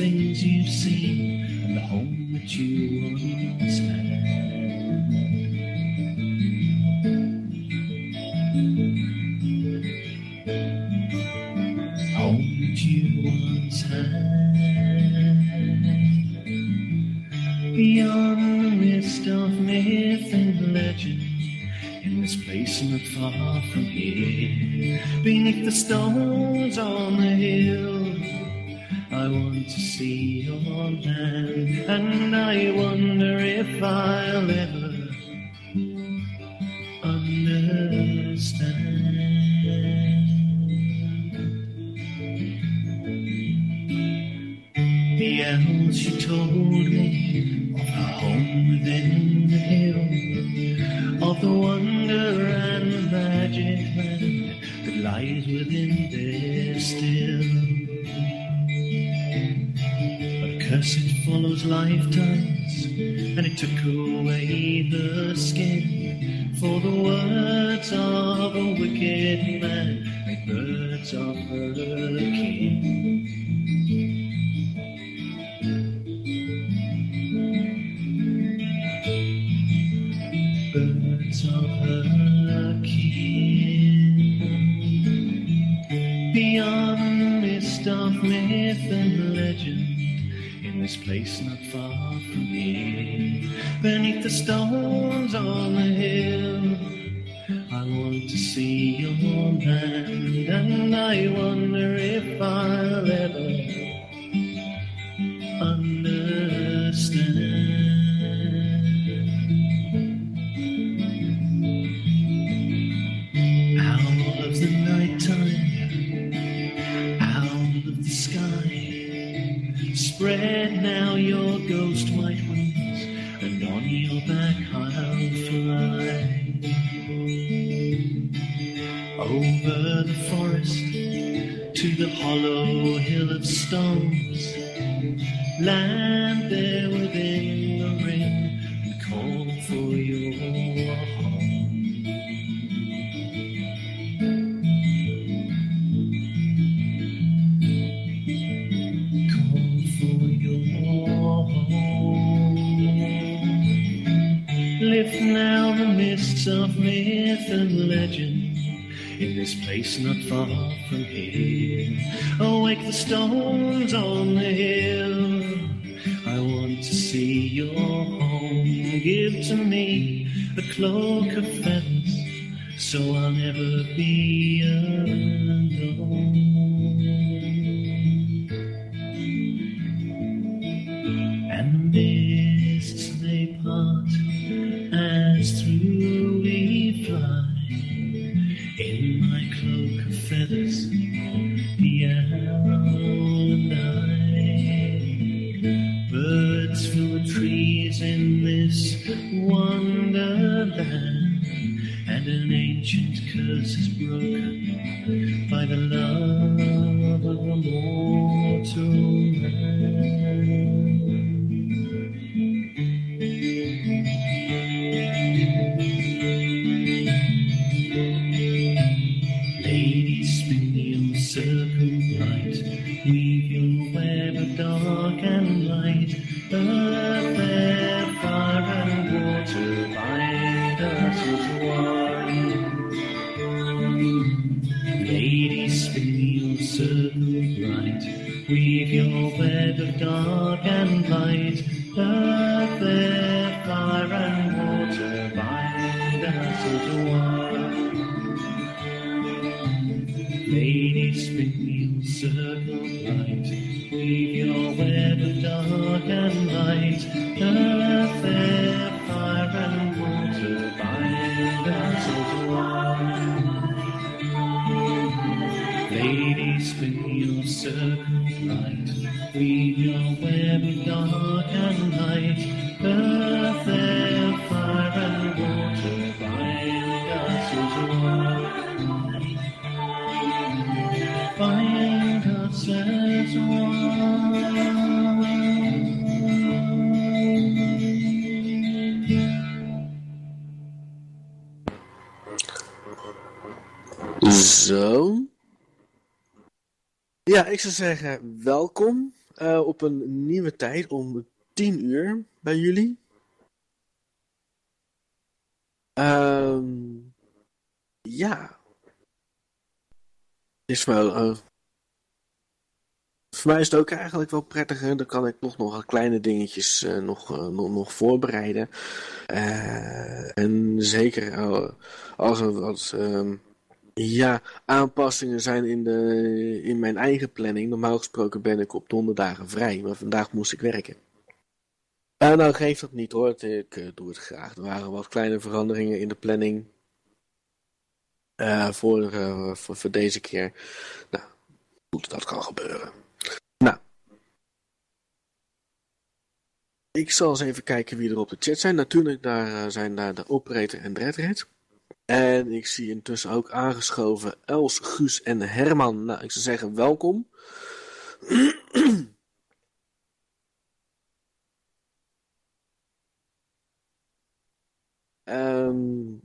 things you've seen and the home that you once had. summer came. birds of the. Beyond the mist of myth and legend, in this place not far from here, beneath the stone. Ja, ik zou zeggen welkom uh, op een nieuwe tijd om 10 uur bij jullie. Um, ja. Is wel, uh, voor mij is het ook eigenlijk wel prettiger. Dan kan ik nog nog kleine dingetjes uh, nog, nog, voorbereiden. En zeker als er wat um, ja, aanpassingen zijn in, de, in mijn eigen planning. Normaal gesproken ben ik op donderdagen vrij, maar vandaag moest ik werken. Uh, nou, geeft dat niet hoor. Ik uh, doe het graag. Er waren wat kleine veranderingen in de planning. Uh, voor, voor, deze keer. Nou, goed, dat kan gebeuren. Nou. Ik zal eens even kijken wie er op de chat zijn. Natuurlijk, daar zijn daar de operator en Redred. En ik zie intussen ook aangeschoven Els, Guus en Herman. Nou, ik zou zeggen welkom. um,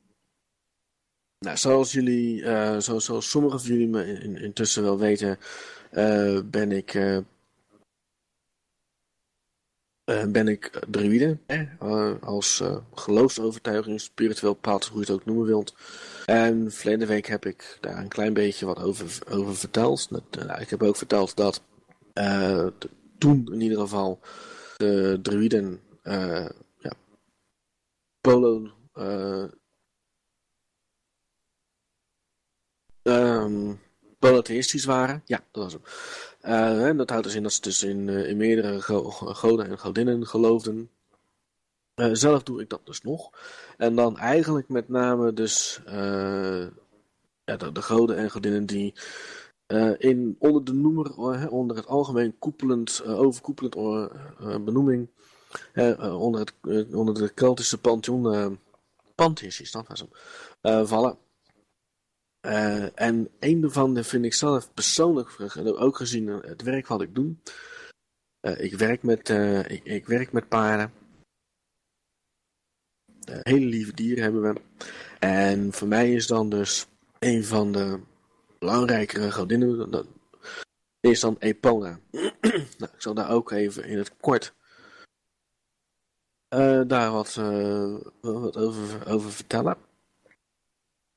nou, zoals jullie, uh, zoals, zoals sommigen van jullie me in, intussen wel weten, uh, ben ik uh, ben ik druïde, uh, als geloofsovertuiging, spiritueel pad, hoe je het ook noemen wilt. En verleden week heb ik daar een klein beetje wat over, over verteld. Dat, ik heb ook verteld dat toen in ieder geval de druïden ja, polo um, polytheïstisch waren. Ja, dat was hem. Uh, dat houdt dus in dat ze dus in, uh, in meerdere go goden en godinnen geloofden. Uh, zelf doe ik dat dus nog. En dan eigenlijk met name dus ja, de, de, goden en godinnen die in, onder de noemer, onder het algemeen koepelend, overkoepelend benoeming, onder, het, onder de Keltische pantheon, Pantheïs is dat was hem, vallen. Uh, en een daarvan vind ik zelf persoonlijk, ook gezien het werk wat ik doe. Uh, ik, werk met, uh, ik, ik, werk met paarden. hele lieve dieren hebben we. En voor mij is dan dus een van de belangrijkere godinnen, dat is dan Epona. nou, ik zal daar ook even in het kort daar wat, wat over, over vertellen.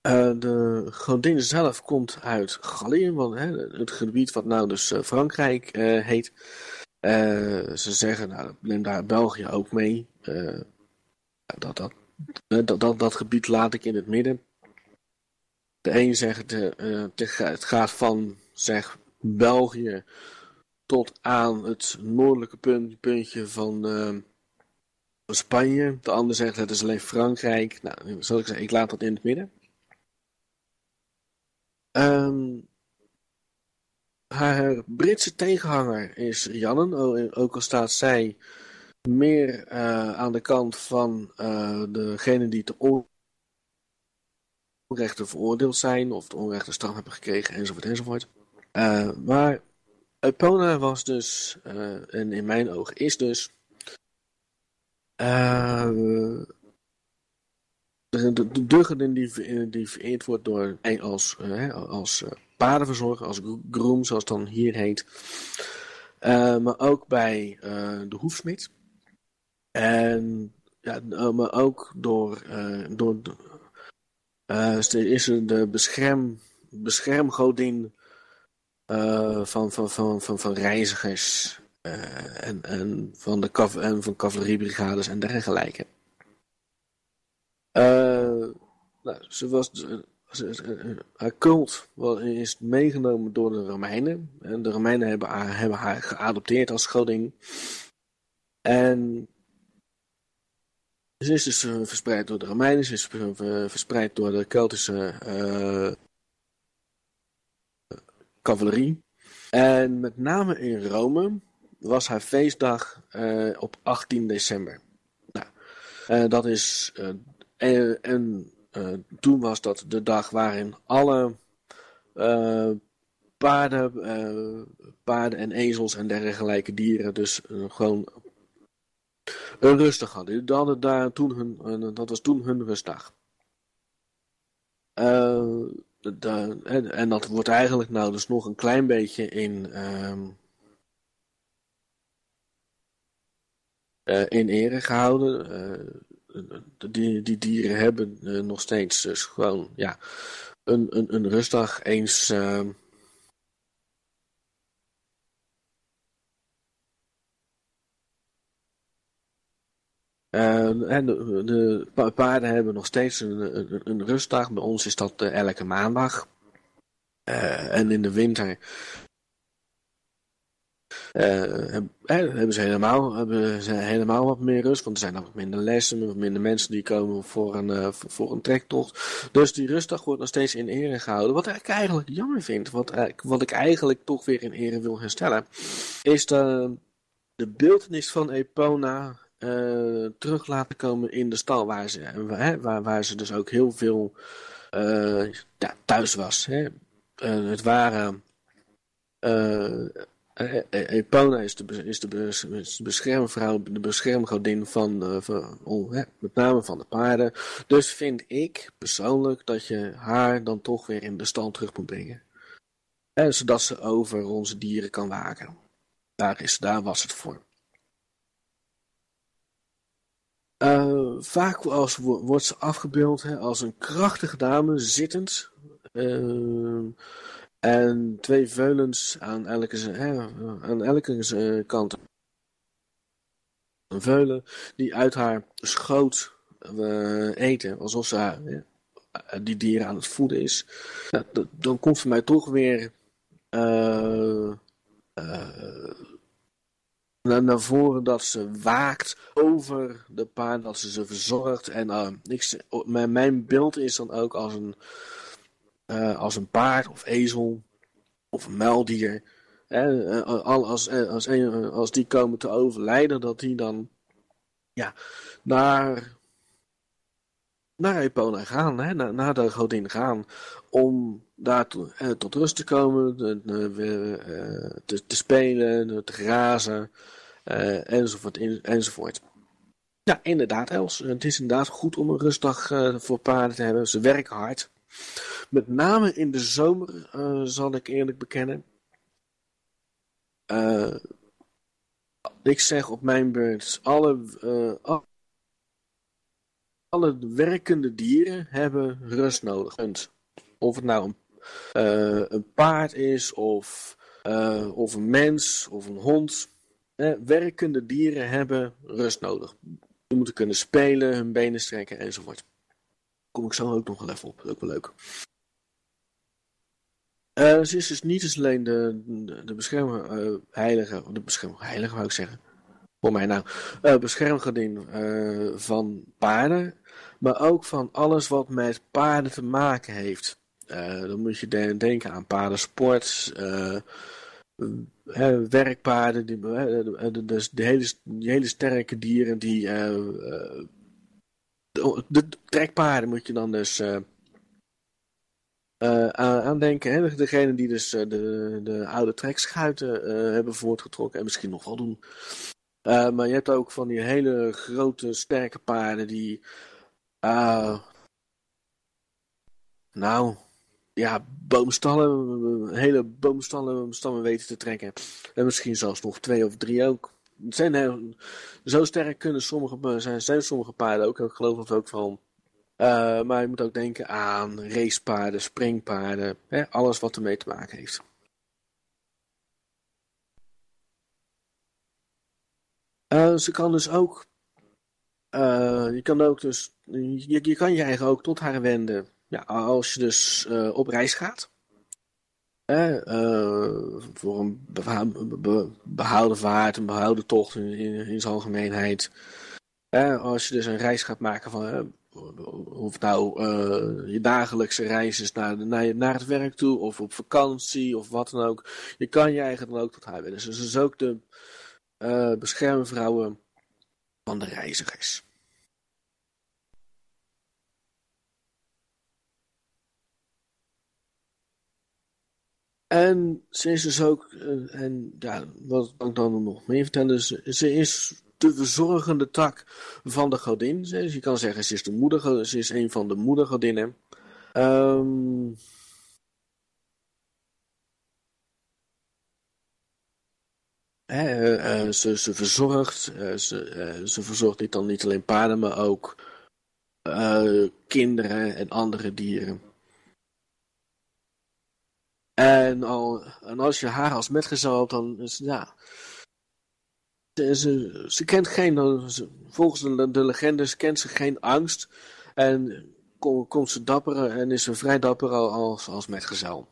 Uh, de godin zelf komt uit Gallië, want, hè, het gebied wat nou dus uh, Frankrijk uh, heet. ze zeggen, nou, neem daar België ook mee. dat, dat, dat, dat, dat gebied laat ik in het midden. De een zegt, het gaat van zeg, België tot aan het noordelijke punt, puntje van Spanje. De ander zegt, het is alleen Frankrijk. Nou, zal ik ik laat dat in het midden. Um, haar Britse tegenhanger is Jannen, ook al staat zij meer uh, aan de kant van uh, degene die te onrechte veroordeeld zijn of de onrechte straf hebben gekregen enzovoort enzovoort. Uh, maar Epona was dus, en in mijn ogen is dus, de, de, de godin die, die vereerd wordt door als, uh, als uh, paardenverzorger, als groom, zoals het dan hier heet. Maar ook bij de hoefsmid. En ja, maar ook door, door is er de bescherm, beschermgodin van, van, van, van, van reizigers en, en van de en van cavaleriebrigades en dergelijke. Uh, nou, ze was, haar cult is meegenomen door de Romeinen. En de Romeinen hebben haar, hebben haar geadopteerd als godin. En ze is dus uh, verspreid door de Romeinen, ze is uh, verspreid door de Keltische cavalerie. En met name in Rome was haar feestdag op 18 december. Nou, dat is en, en uh, toen was dat de dag waarin alle uh, paarden, uh, paarden en ezels en dergelijke dieren dus gewoon een rustig hadden. Daar toen hun, dat was toen hun rustdag. en, dat wordt eigenlijk nou dus nog een klein beetje in, uh, in ere gehouden. Die, die dieren hebben uh, nog steeds dus gewoon ja, een, een, een rustdag eens. Uh, Uh, en de, de, paarden hebben nog steeds een, een, rustdag. Bij ons is dat uh, elke maandag. Uh, en in de winter hebben ze helemaal, hebben ze helemaal wat meer rust. Want er zijn nog wat minder lessen, wat minder mensen die komen voor een, voor een trektocht. Dus die rustdag wordt nog steeds in ere gehouden. Wat ik eigenlijk jammer vind, wat, wat ik eigenlijk toch weer in ere wil herstellen, is de, de beeldenis van Epona uh, terug laten komen in de stal waar ze, hè, waar, waar ze dus ook heel veel thuis was. Hè. Het waren. Epona is de, is de beschermvrouw, de beschermgodin van, van oh, met name van de paarden. Dus vind ik persoonlijk dat je haar dan toch weer in de stal terug moet brengen. En zodat ze over onze dieren kan waken. Daar, is, daar was het voor. Vaak als, wordt ze afgebeeld hè, als een krachtige dame, zittend. Uh, en twee veulens aan elke, hè, aan elke kant. Een veulen die uit haar schoot uh, eten, alsof ze die dieren aan het voeden is. Nou, dan komt voor mij toch weer naar, naar voren dat ze waakt over de paard, dat ze ze verzorgt. En uh, mijn beeld is dan ook als een, uh, als een paard of ezel of een muildier. Uh, als, als, een, als die komen te overlijden, dat die dan ja, naar, naar Epona gaan, hè, naar, naar de godin gaan, om daar to, tot rust te komen, te, te, te spelen, te grazen. Uh, enzovoort, enzovoort. Ja, inderdaad, Els. Het is inderdaad goed om een rustdag voor paarden te hebben. Ze werken hard. Met name in de zomer, uh, zal ik eerlijk bekennen. ik zeg op mijn beurt, alle, alle werkende dieren hebben rust nodig. Of het nou een, een paard is, of, of een mens, of een hond eh, werkende dieren hebben rust nodig. Ze moeten kunnen spelen, hun benen strekken enzovoort. Kom ik zo ook nog wel even op. Ook wel leuk. Ze is dus niet alleen de, de, de beschermheilige, uh, de beschermheilige wou ik zeggen, voor mij nou, uh, van paarden, maar ook van alles wat met paarden te maken heeft. Dan moet je de denken aan paardensport, werkpaarden, die, dus de hele, die hele sterke dieren, die, de, de, trekpaarden moet je dan dus aandenken. Hè? Degene die dus de, de oude trekschuiten hebben voortgetrokken en misschien nog wel doen. maar je hebt ook van die hele grote, sterke paarden die. nou, ja, boomstallen, hele boomstallen stammen weten te trekken. En misschien zelfs nog twee of drie ook. Zijn heel, zo sterk kunnen sommige, zijn, zijn sommige paarden ook. Ik geloof dat ook van. Uh, maar je moet ook denken aan racepaarden, springpaarden. Hè, alles wat ermee te maken heeft. Uh, ze kan dus ook. Uh, je kan ook dus. Je, je kan je eigen ook tot haar wenden ja, als je dus op reis gaat, voor een behouden vaart, een behouden tocht in, in, in zijn algemeenheid. als je dus een reis gaat maken van, of het nou je dagelijkse reis is naar, naar, het werk toe, of op vakantie, of wat dan ook. Je kan je eigen dan ook tot haar willen. Dus dat is ook de beschermvrouwen van de reizigers. En ze is dus ook, eh, en ja, wat kan ik dan nog meer vertellen? Ze, ze, is de verzorgende tak van de godin. Je kan zeggen, ze is, de moeder, ze is een van de moedergodinnen. Um, ze, ze verzorgt, ze, ze verzorgt dit dan niet alleen paarden, maar ook kinderen en andere dieren. En, al, als je haar als metgezel hebt, dan is ja. Ze, ze, kent geen, volgens de, de legendes kent ze geen angst. En komt ze dapper en is ze vrij dapper als, als metgezel.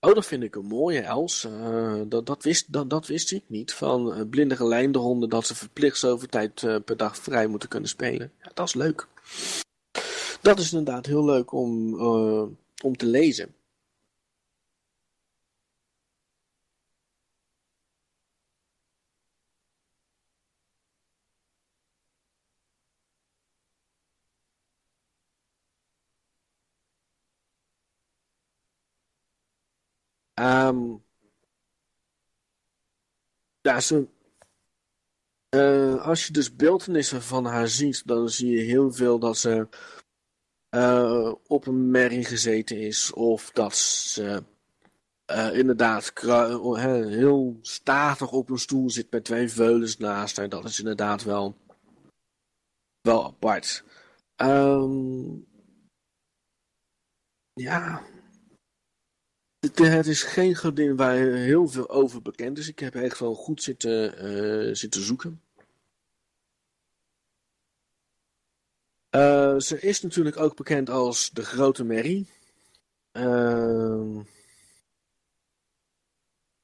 Oh, dat vind ik een mooie, Els. Uh, dat, dat, wist, dat, dat wist ik niet. Van uh, blinde geleide honden dat ze verplicht zoveel tijd uh, per dag vrij moeten kunnen spelen. Ja, dat is leuk. Dat is inderdaad heel leuk om, om te lezen. Um, ja, ze, uh, als je dus beeldenissen van haar ziet, dan zie je heel veel dat ze uh, op een merrie gezeten is. Of dat ze uh, inderdaad heel statig op een stoel zit met twee veulens naast haar. Dat is inderdaad wel, wel apart. Um, ja, het is geen godin waar heel veel over bekend is. Ik heb echt wel goed zitten, uh, zitten zoeken. Uh, ze is natuurlijk ook bekend als de Grote Mary. Uh,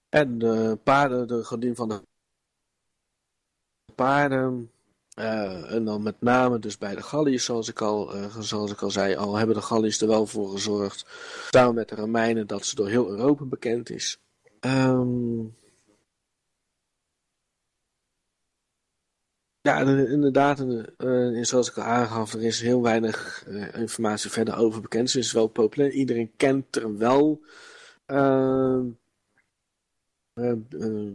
en de paarden, de godin van de paarden. Uh, en dan met name dus bij de Galliërs, zoals ik al, uh, zoals ik al zei, al hebben de Galliërs er wel voor gezorgd, samen met de Romeinen, dat ze door heel Europa bekend is. Um, ja, inderdaad, uh, zoals ik al aangaf, er is heel weinig informatie verder over bekend. Ze is wel populair, iedereen kent er wel. Ehm,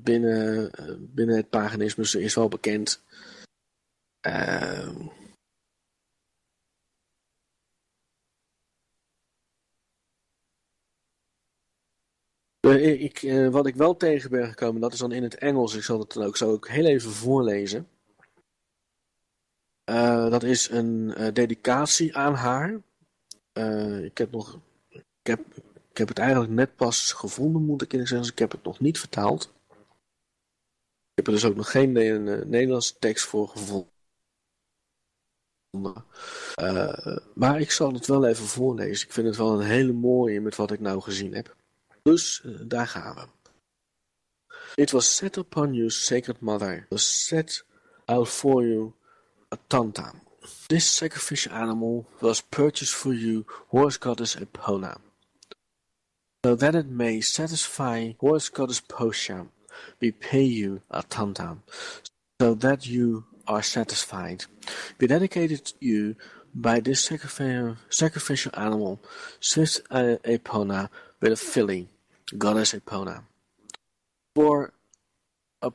binnen, binnen het paganisme ze is wel bekend. Uh, ik, uh, wat ik wel tegen ben gekomen, dat is dan in het Engels. Ik zal het dan ook zo ook heel even voorlezen. Uh, dat is een dedicatie aan haar. ik heb nog. Ik heb, ik heb het eigenlijk net pas gevonden, moet ik zeggen. Dus ik heb het nog niet vertaald. Ik heb er dus ook nog geen Nederlandse tekst voor gevonden. Uh, maar ik zal het wel even voorlezen. Ik vind het wel een hele mooie met wat ik nou gezien heb. Dus uh, daar gaan we. It was set upon you, sacred mother. Was set out for you, a tanta. This sacrificial animal was purchased for you, horse goddess Epona. So that it may satisfy horse goddess Posha, we pay you a tanta. So that you are satisfied. We dedicated you by this sacrificial animal, swift uh, Epona, with a filly, goddess Epona. For a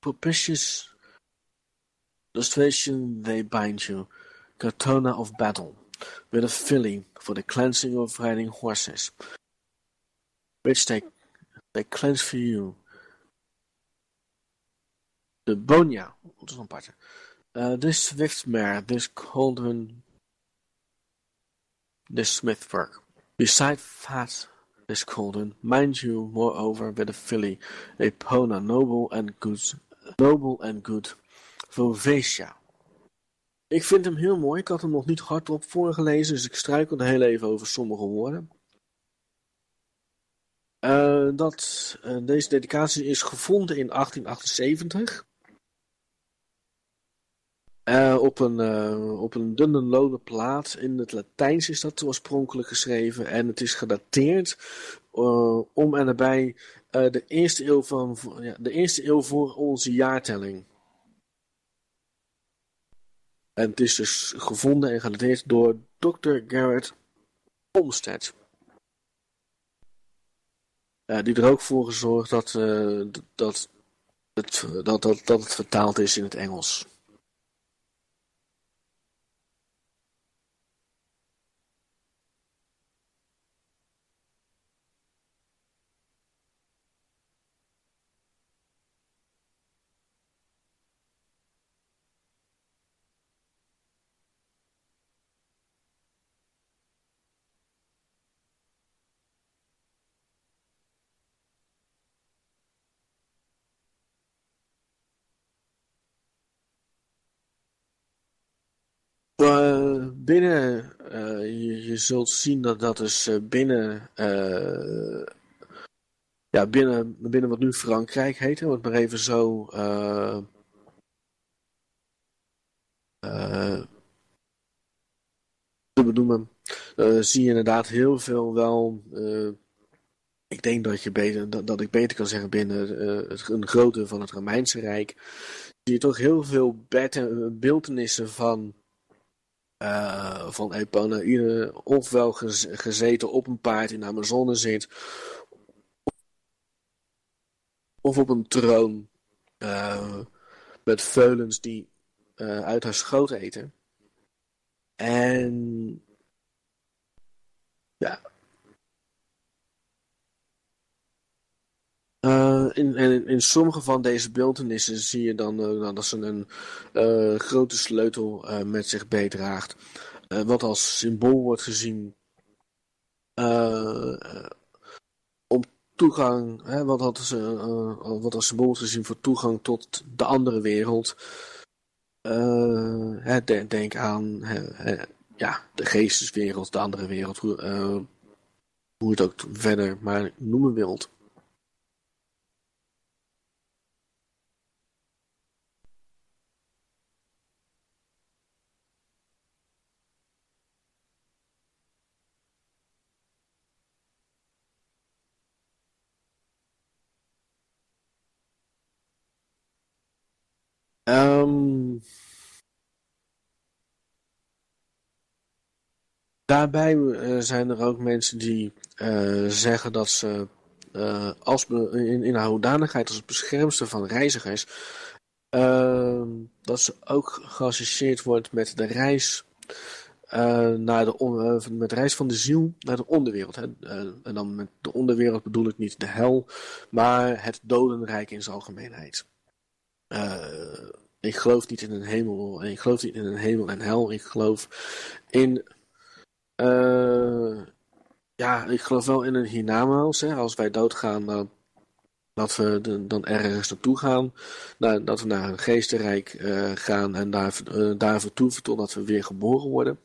propitious illustration they bind you, Katona of battle, with a filly for the cleansing of riding horses, which they, they cleanse for you De Bonia, dat is een aparte. Uh, this Swiftmare, this Cauldron, this Smithwork. Beside fat, this Cauldron, mind you, moreover, with a filly, a Pona, noble and good, noble and good, Vovetia. Ik vind hem heel mooi. Ik had hem nog niet hardop voorgelezen, dus ik struikelde heel even over sommige woorden. Uh, dat, uh, deze dedicatie is gevonden in 1878. Uh, op, een, uh, op een dunne lode plaat. In het Latijns is dat oorspronkelijk geschreven. En het is gedateerd uh, om en nabij de, eerste eeuw van, de eerste eeuw voor onze jaartelling. En het is dus gevonden en gedateerd door Dr. Garrett Olmsted. die er ook voor gezorgd dat, dat, dat, dat, dat het vertaald is in het Engels. Uh, binnen, uh, je, zult zien dat dat is uh, binnen, ja, binnen, binnen wat nu Frankrijk heet, hè, wordt maar even zo te benoemen, zie je inderdaad heel veel wel ik denk dat, je beter, dat, dat ik beter kan zeggen binnen het, een grote van het Romeinse Rijk. Zie je toch heel veel beeldenissen van, uh, van Epona. Ofwel gezeten op een paard in de Amazone zit. Of op een troon. Uh, met veulens die uit haar schoot eten. En ja, Uh, in, in, sommige van deze beeldenissen zie je dan uh, dat ze een uh, grote sleutel met zich meedraagt. wat als symbool wordt gezien om toegang, hè, wat, ze, wat als symbool wordt gezien voor toegang tot de andere wereld. Hè, denk, aan ja, de geesteswereld, de andere wereld, hoe, hoe het ook verder maar noemen wilt. Um, daarbij uh, zijn er ook mensen die uh, zeggen dat ze uh, als in, in haar hoedanigheid als beschermster van reizigers, ehm, dat ze ook geassocieerd wordt met de reis naar de met reis van de ziel naar de onderwereld. Hè. en dan met de onderwereld bedoel ik niet de hel, maar het dodenrijk in zijn algemeenheid. Ik geloof niet in een hemel. Ik geloof niet in een hemel en hel. Ik geloof in. Uh, ja, ik geloof wel in een hiernamaals. Hè. Als wij doodgaan, dan, dat we dan ergens naartoe gaan. Nou, dat we naar een geestenrijk uh, gaan en daar, uh, daar vertoeven totdat we weer geboren worden.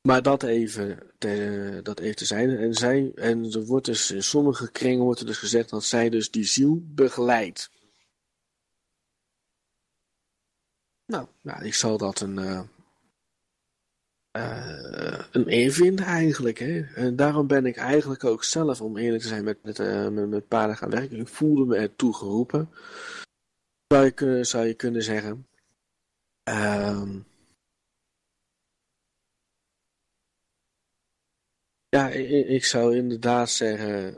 Maar dat even, te, dat even te zijn. En, zij, en er wordt dus in sommige kringen wordt er dus gezegd dat zij dus die ziel begeleidt. Nou, nou ik zal dat een, uh, een eer vinden eigenlijk. Hè? En daarom ben ik eigenlijk ook zelf, om eerlijk te zijn, met, met, uh, met, met paarden gaan werken. Ik voelde me ertoe geroepen. Zou je, zou je kunnen zeggen. Um, Ja, ik, zou inderdaad zeggen,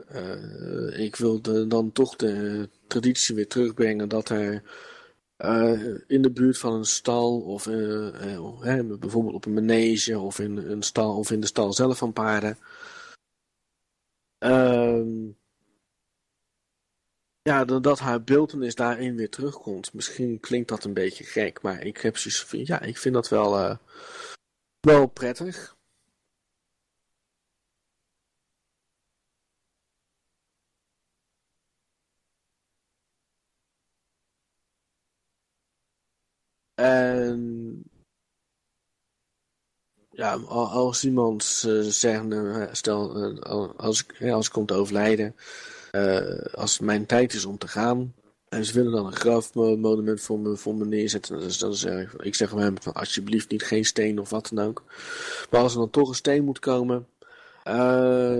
ik wil de, dan toch de traditie weer terugbrengen dat er uh, in de buurt van een stal of uh, bijvoorbeeld op een manege of in een stal of in de stal zelf van paarden. Uh, ja, dat haar beeldenis daarin weer terugkomt. Misschien klinkt dat een beetje gek, maar ik heb zoiets ja, ik vind dat wel, wel prettig. En ja, als iemand uh, zegt, stel, uh, als, ik, als ik kom te overlijden, uh, als mijn tijd is om te gaan, en ze willen dan een grafmonument voor me, voor me neerzetten, dus dan zeg ik, ik zeg van hem, alsjeblieft niet geen steen of wat dan ook. Maar als er dan toch een steen moet komen,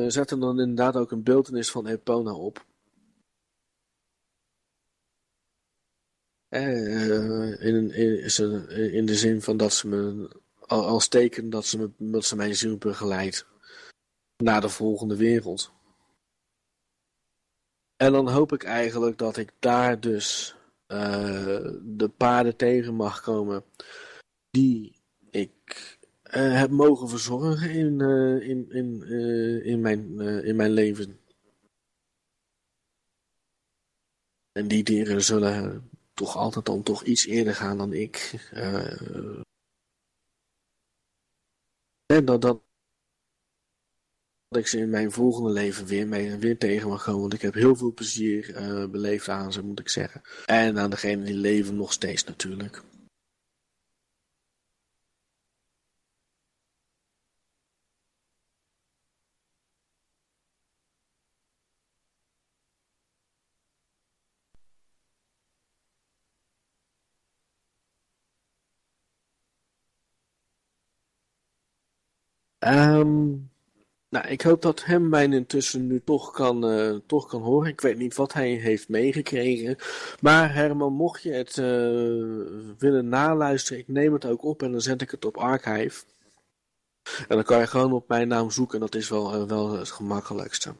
zet er dan inderdaad ook een beeldenis van Epona op. Uh, in, in, in, de zin van dat ze me als teken dat ze, me, dat ze mijn ziel begeleidt naar de volgende wereld. En dan hoop ik eigenlijk dat ik daar dus de paarden tegen mag komen die ik heb mogen verzorgen in, in, in, in, mijn, in mijn leven. En die dieren zullen toch altijd dan toch iets eerder gaan dan ik. En dat, dat, ik ze in mijn volgende leven weer, mee, weer tegen mag komen. Want ik heb heel veel plezier uh, beleefd aan ze, moet ik zeggen. En aan degenen die leven nog steeds natuurlijk. Ehm, nou, ik hoop dat hem mij intussen nu toch kan, eh, toch kan horen. Ik weet niet wat hij heeft meegekregen. Maar Herman, mocht je het uh, willen naluisteren, ik neem het ook op en dan zet ik het op archive. En dan kan je gewoon op mijn naam zoeken en dat is wel, uh, wel het gemakkelijkste.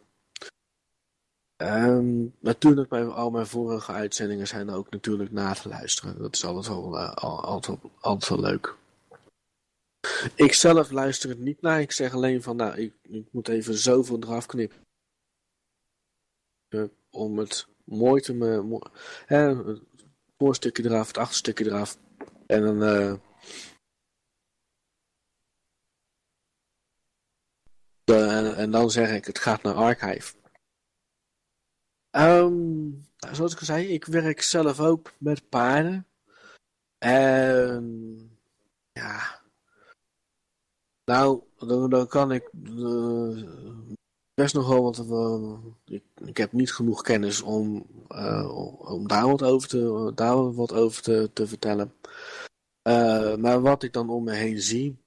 Um, natuurlijk, bij al mijn vorige uitzendingen zijn ook natuurlijk na te luisteren. Dat is altijd wel, altijd, altijd wel leuk. Ik zelf luister het niet naar. Ik zeg alleen van, nou, ik, ik moet even zoveel eraf knippen. Om het mooi te... Me, hè, het voorstukje eraf, het achterstukje eraf. En dan... Uh, en, dan zeg ik, het gaat naar archive. Um, nou, zoals ik al zei, ik werk zelf ook met paarden. En ja, nou, dan, dan kan ik uh, best nog wel, want uh, ik, ik, heb niet genoeg kennis om, uh, om daar wat over te, daar wat over te, te vertellen. maar wat ik dan om me heen zie,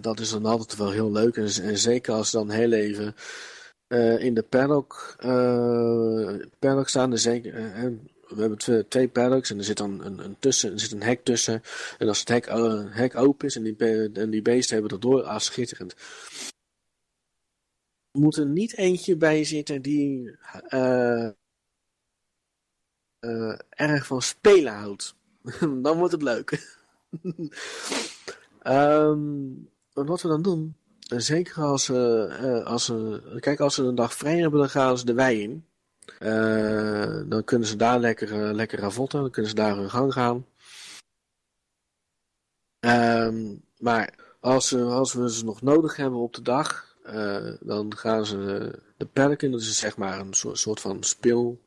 dat is dan altijd wel heel leuk. En, zeker als dan heel even in de paddock, paddock staan, zeker, we hebben twee, paddocks en er zit dan een, een, tussen, er zit een hek tussen. En als het hek, hek open is en die, en die beesten hebben erdoor, ah, schitterend. Er moet er niet eentje bij zitten die uh, uh, erg van spelen houdt. dan wordt het leuk. um, wat we dan doen, zeker als, als, ze, kijk, als ze een dag vrij hebben, dan gaan ze de wei in. Uh, dan kunnen ze daar lekker, uh, lekker ravotten, dan kunnen ze daar hun gang gaan. Um, maar als, uh, als we ze nog nodig hebben op de dag, dan gaan ze de perk in. Dat is zeg maar een soort, soort van speel,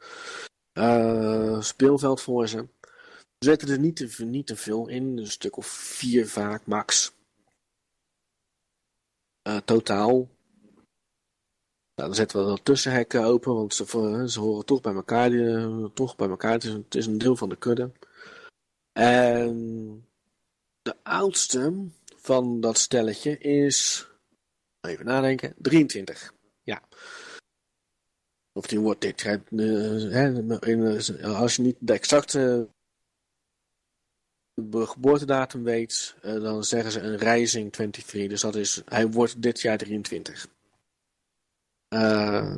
speelveld voor ze. We zetten er niet te, niet te veel in, een stuk of vier vaak max. totaal. Nou, dan zetten we dat tussenhekken open, want ze, horen toch bij elkaar. Die, toch bij elkaar. Het is, een, deel van de kudde. En de oudste van dat stelletje is, even nadenken, 23. Ja. Of die wordt dit. Als je niet de exacte geboortedatum weet, dan zeggen ze een Rising 23. Dus dat is, hij wordt dit jaar 23. Uh,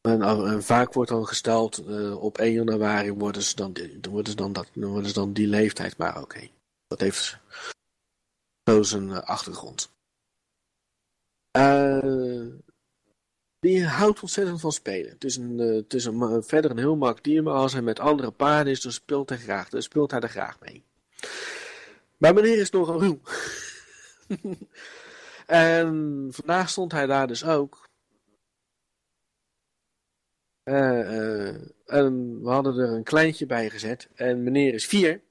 en, en, vaak wordt dan gesteld, uh, op 1 januari worden ze dan, worden ze dan, dat, worden ze dan die leeftijd. Maar oké, dat heeft zo zijn achtergrond. die houdt ontzettend van spelen. Het is, een, het is een, verder een heel mak dier, maar als hij met andere paarden is, dan speelt hij, graag, dan speelt hij er graag mee. Maar meneer is nogal ruw. en vandaag stond hij daar dus ook. Uh, uh, en we hadden er een kleintje bij gezet. En meneer is vier.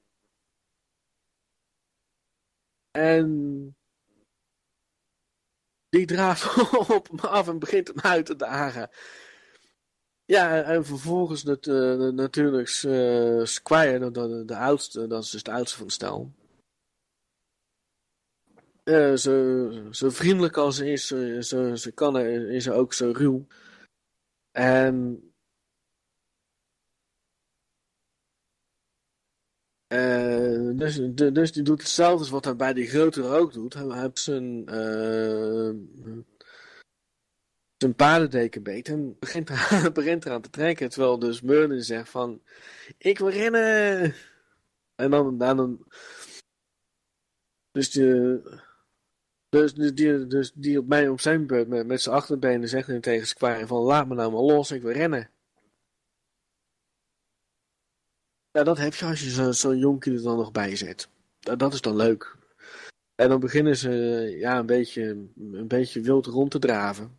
En die draaft op hem af en begint hem uit te dagen. Ja, en vervolgens het, uh, natuurlijk uh, Squire, de, de, oudste, dat is dus de oudste van het stel. Zo, zo vriendelijk als ze is, zo, ze kan, is ze ook zo ruw. En Uh, dus, de, dus die doet hetzelfde als wat hij bij die grotere ook doet. Hij heeft zijn, uh, zijn paardendeken beet en begint, begint eraan te trekken. Terwijl dus Merlin zegt van, ik wil rennen! En dan, dan dus die, dus die, dus die op mij op zijn beurt met, met zijn achterbenen zegt hij tegen Squire van, laat me nou maar los, ik wil rennen. Ja, dat heb je als je zo'n zo jonkie er dan nog bij zet. Dat, dat is dan leuk. En dan beginnen ze ja, een, beetje, een beetje wild rond te draven.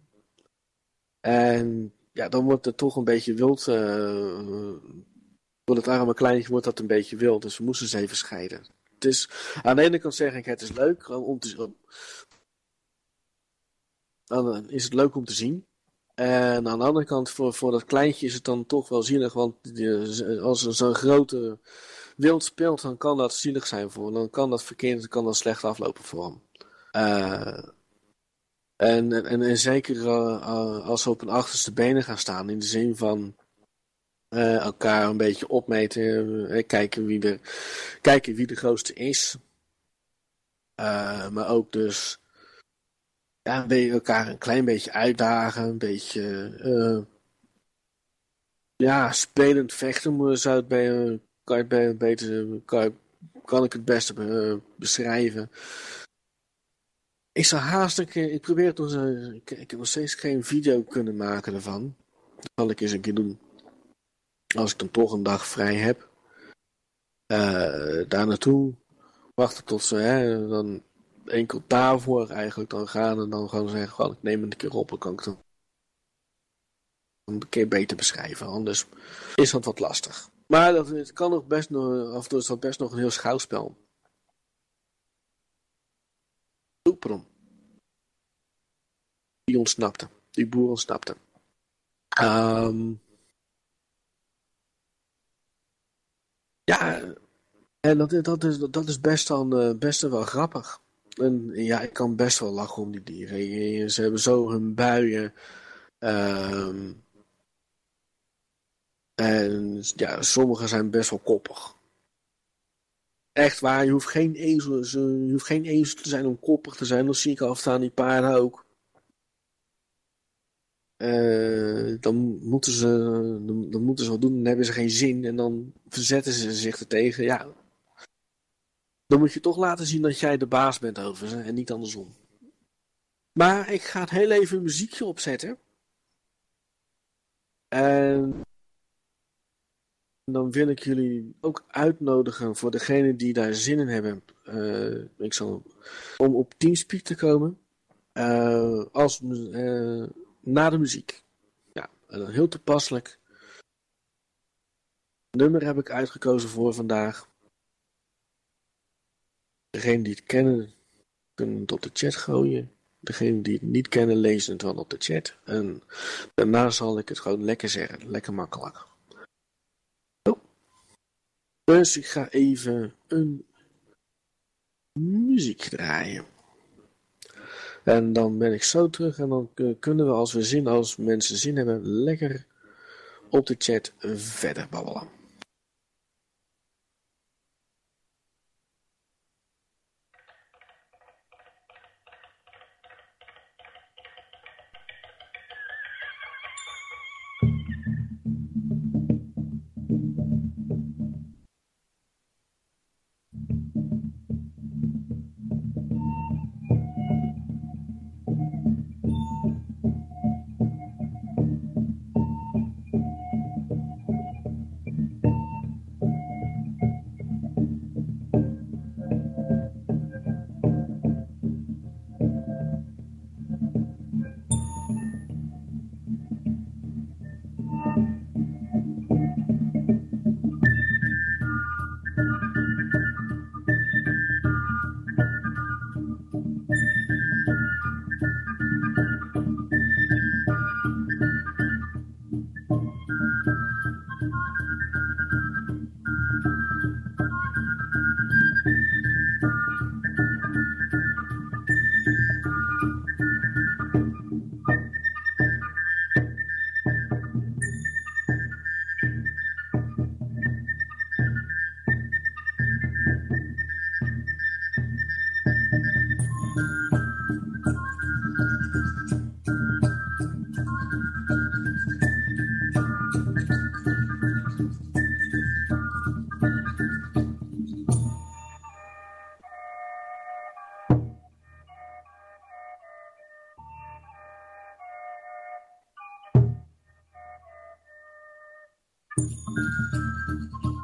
En ja, dan wordt het toch een beetje wild. Uh, voor het arme kleintje wordt dat een beetje wild. Dus we moesten ze even scheiden. Het aan de ene kant zeg ik, het is leuk om te Dan is het leuk om te zien. En aan de andere kant, voor, voor dat kleintje is het dan toch wel zielig. Want als er zo'n grote wild speelt, dan kan dat zielig zijn voor hem. Dan kan dat verkeerd, dan kan dat slecht aflopen voor hem. Uh, en, en, en zeker uh, als we op een achterste benen gaan staan, in de zin van elkaar een beetje opmeten, kijken, wie de, kijken wie de grootste is. maar ook dus ja, elkaar een klein beetje uitdagen, een beetje ja, spelend vechten zou het bij, kan, het beter, kan, kan ik het beste beschrijven. Ik zou haast een keer, ik probeer het nog ik, ik heb nog steeds geen video kunnen maken ervan. Dat zal ik eens een keer doen. Als ik dan toch een dag vrij heb. Uh, daar naartoe. Wachten tot ze, hè, dan enkel daarvoor eigenlijk dan gaan en dan gewoon zeggen, gewoon, ik neem het een keer op, dan kan ik dan een keer beter beschrijven. Anders is dat wat lastig. Maar dat, het kan nog best nog, af en toe is dat best nog een heel schouwspel. Pardon. Die ontsnapte. Die boer ontsnapte. Um, ja, en dat, dat, is, dat is best, dan, uh, best wel grappig. En ja, ik kan best wel lachen om die dieren. Ze hebben zo hun buien. Um, en ja, sommige zijn best wel koppig. Echt waar, je hoeft geen ezel, je hoeft geen ezel te zijn om koppig te zijn. Dat zie ik al staan die paarden ook. Uh, dan, moeten ze, dan, dan, moeten ze wat doen, dan hebben ze geen zin en dan verzetten ze zich er tegen. Ja, dan moet je toch laten zien dat jij de baas bent over ze en niet andersom. Maar ik ga het heel even een muziekje opzetten. En dan wil ik jullie ook uitnodigen voor degenen die daar zin in hebben. Uh, ik zal, om op Teamspeak te komen. Uh, als, uh, na de muziek. Ja, heel toepasselijk. Nummer heb ik uitgekozen voor vandaag. Degenen die het kennen, kunnen het op de chat gooien. Degenen die het niet kennen, lezen het wel op de chat. En daarna zal ik het gewoon lekker zeggen. Lekker makkelijk. Dus ik ga even een muziek draaien. En dan ben ik zo terug en dan kunnen we als we zin, als mensen zin hebben, lekker op de chat verder babbelen. アメリカの人たちは、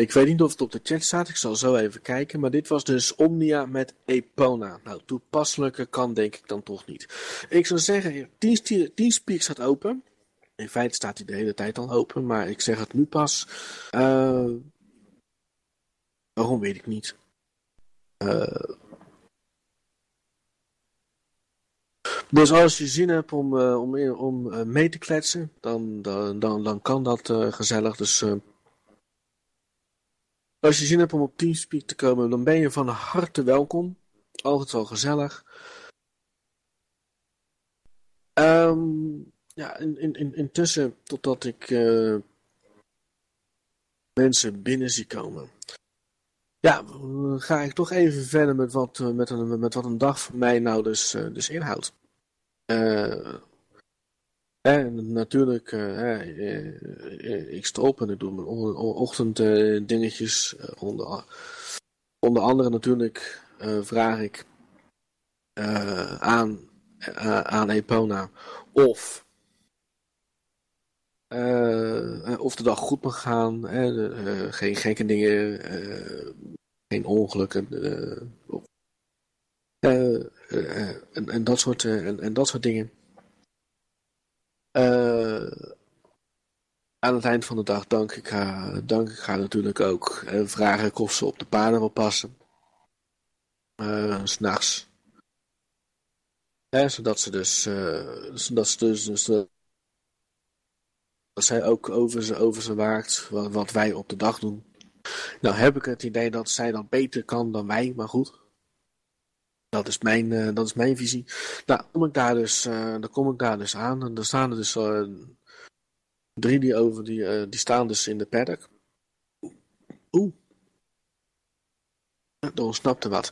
ik weet niet of het op de chat staat. Ik zal zo even kijken. Maar dit was dus Omnia met Epona. Nou, toepasselijker kan denk ik dan toch niet. Ik zou zeggen, Teamspeak staat open. In feite staat hij de hele tijd al open. Maar ik zeg het nu pas. Uh, waarom weet ik niet. Uh, dus als je zin hebt om, uh, om, om mee te kletsen, dan, dan, dan, dan kan dat gezellig. Dus als je zin hebt om op Teamspeak te komen, dan ben je van harte welkom. Altijd wel gezellig. Um, ja, in, in, intussen, totdat ik uh, mensen binnen zie komen. Ja, ga ik toch even verder met wat, uh, met een, met wat een dag voor mij nou dus, uh, dus inhoudt. Uh, en natuurlijk, uh, uh, ik sta op en ik doe mijn ochtenddingetjes. Onder, onder andere natuurlijk vraag ik aan, aan Epona of, of de dag goed mag gaan. geen gekke dingen, geen ongelukken. en, en, dat soort, en dat soort dingen. Uh, aan het eind van de dag dank ik haar, dank ik haar natuurlijk ook. En vraag ik of ze op de paarden wil passen. Uh, S'nachts. zodat ze dus, uh, zodat ze dus, dus dat zij ook over ze, over ze waakt wat, wat wij op de dag doen. Nou heb ik het idee dat zij dat beter kan dan wij, maar goed. Dat is mijn, uh, dat is mijn visie. Nou, kom ik daar dus, uh, dan kom ik daar dus aan. En er staan er dus uh, drie die over, die, die staan dus in de paddock. Oeh. Er ontsnapte wat.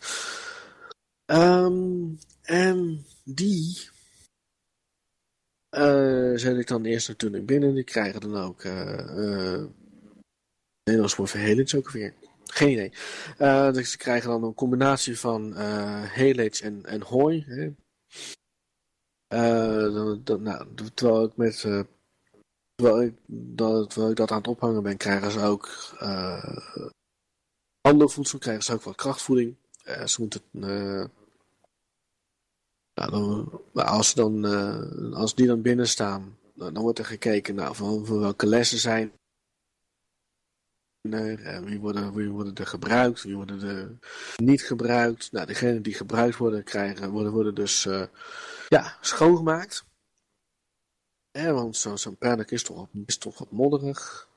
Um, en die zet ik dan eerst natuurlijk binnen. Die krijgen dan ook Nederlands woord voor Helens ook weer. Geen idee. Uh, dus ze krijgen dan een combinatie van uh, Helage en, en hooi. Dan, nou, terwijl ik met terwijl ik, dat, terwijl dat aan het ophangen ben, krijgen ze ook ander voedsel, krijgen ze ook wat krachtvoeding. ze moeten nou, dan, als, dan, als die dan binnen staan, dan, wordt er gekeken naar van welke lessen zijn en wie worden, wie worden er gebruikt, wie worden er niet gebruikt. Nou, degenen die gebruikt worden, krijgen, worden, worden dus uh, ja, schoongemaakt. Ja, want zo'n zo is toch, is toch wat modderig.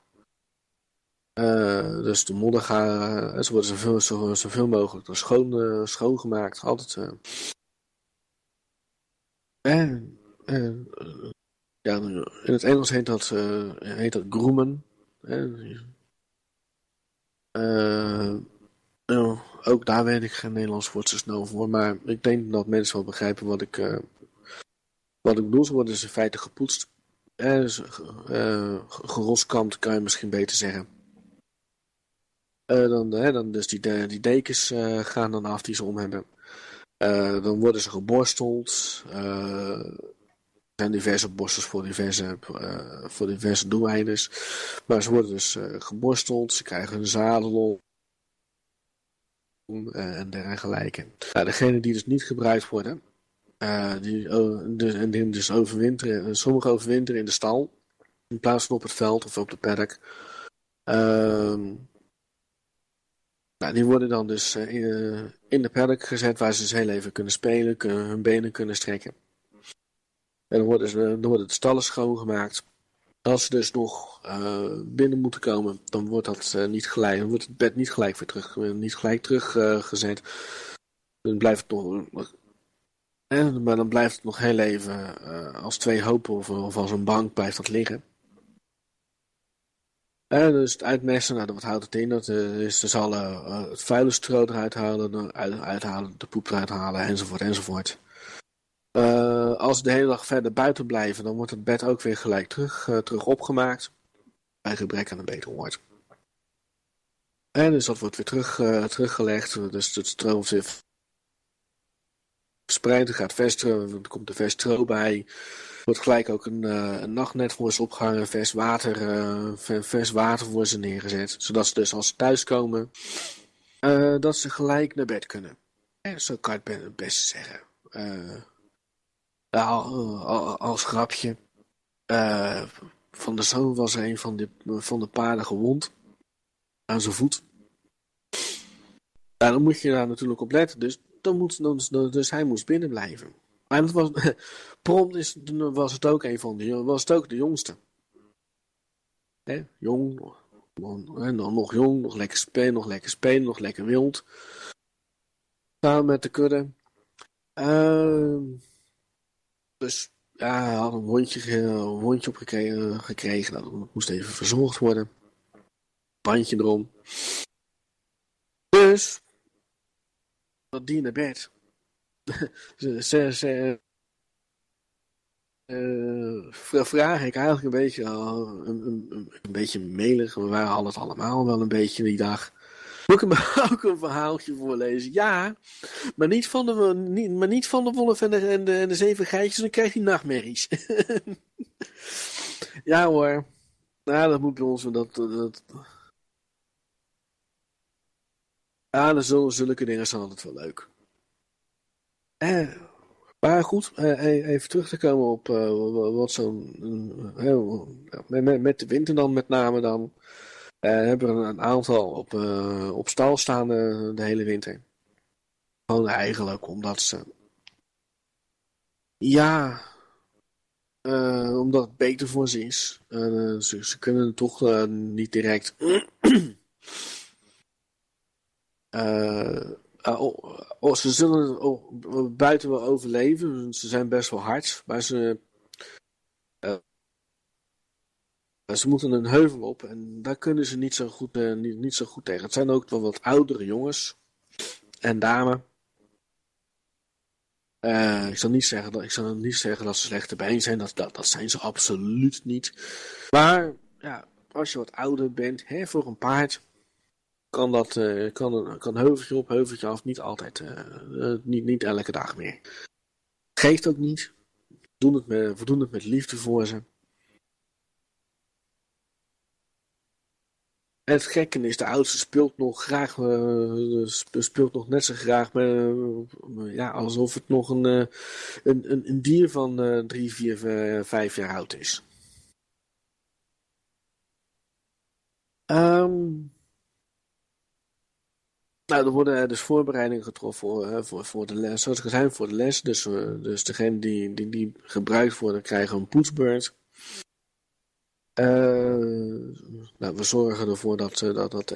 Uh, dus de modder gaan, ze worden zoveel, zo, zoveel mogelijk dan schoon, schoongemaakt. Altijd. en ja, in het Engels heet dat, heet dat groemen. Uh, nou, ook daar weet ik geen Nederlands woord zo snel voor. Maar ik denk dat mensen wel begrijpen wat ik, uh, wat ik bedoel. Ze worden dus in feite gepoetst. Eh, dus, uh, geroskamd kan je misschien beter zeggen. dan, dan dus die, die dekens gaan dan af die ze om hebben. dan worden ze geborsteld. Zijn diverse borstels voor diverse, uh, voor diverse doeleinden. Maar ze worden dus uh, geborsteld, ze krijgen een zadel om uh, en dergelijke. Nou, degene die dus niet gebruikt worden, die, dus, en die dus overwinteren, sommige overwinteren in de stal, in plaats van op het veld of op de paddock. Ehm, nou, die worden dan dus in, in de paddock gezet waar ze dus heel even kunnen spelen, kunnen, hun benen kunnen strekken. En dan worden, ze, dan worden de stallen schoongemaakt. Als ze dus nog uh, binnen moeten komen, dan wordt dat uh, niet gelijk, wordt het bed niet gelijk weer terug, uh, niet gelijk teruggezet. dan blijft het nog, maar dan blijft het nog heel even als twee hopen of, of als een bank blijft dat liggen. En dus het uitmesten, nou, wat houdt het in? Dat is alle het vuile stro eruit halen, uit, uithalen, de poep eruit halen, enzovoort, enzovoort. Uh, als ze de hele dag verder buiten blijven, dan wordt het bed ook weer gelijk terug, uh, terug opgemaakt. bij gebrek aan een beter woord. En dus dat wordt weer terug, uh, teruggelegd. Dus het stroomt weer verspreid. Er gaat vestro, er komt de vestro bij. Er wordt gelijk ook een, een nachtnet voor ze opgehangen. Vers water, vers water voor ze neergezet. Zodat ze dus als ze thuiskomen, dat ze gelijk naar bed kunnen. En zo kan je het best zeggen. Als grapje. van de zoon was een van de, van de paarden gewond aan zijn voet. Dan moet je daar natuurlijk op letten. Dus, dan dus hij moest binnen blijven. Dat was, prompt was het ook een van de, was het ook de jongste. Jong, nog, nog jong, nog lekker spelen, nog lekker spelen, nog lekker wild. Samen met de kudde. Uh, dus ja, had een een hondje opgekregen, gekregen, dat moest even verzorgd worden bandje erom. Dus, dat die naar bed. ze, ze, ze uh, vraag ik eigenlijk een beetje, uh, een, een, een, beetje melig. We waren het allemaal wel een beetje die dag. Moet ik hem ook een verhaaltje voorlezen? Ja, maar niet van de, niet, maar niet van de wolf en de, en de, en de zeven geitjes, dan krijgt hij nachtmerries. ja hoor. Nou, dat moet bij ons, dat, dat, Ja, dan zullen, zulke dingen zijn altijd wel leuk. Eh, maar goed, eh, e-, even terug te komen op uh, wat zo'n... met, met de winter dan met name dan. Uh, hebben we een aantal op, op stal staan de hele winter. Gewoon eigenlijk omdat ze... Ja, omdat het beter voor ze is. ze, ze kunnen toch niet direct... Oh, oh, ze zullen oh, buiten wel overleven. Ze zijn best wel hard. Maar ze, uh, ze moeten een heuvel op. En daar kunnen ze niet zo goed, uh, niet, niet zo goed tegen. Het zijn ook wel wat oudere jongens. En dames. ik, zal niet zeggen dat, ik zal niet zeggen dat ze slechte been zijn. Dat, dat, dat zijn ze absoluut niet. Maar ja, als je wat ouder bent, hè, voor een paard kan dat uh, kan, kan heuveltje op, heuveltje af, niet altijd, niet, niet elke dag meer. Geeft ook niet. Doen het met, we doen het met liefde voor ze. Het gekke is, de oudste speelt nog graag, uh, speelt nog net zo graag met, uh, ja, alsof het nog een, uh, een, een, dier van drie, vier, vijf jaar oud is. Um, nou, er worden dus voorbereidingen getroffen voor, voor, voor de les, zoals gezegd voor de les. Dus, dus degene die, die, die gebruikt worden, krijgen een poetsbeurt. Uh, nou, we zorgen ervoor dat, ze, dat, dat,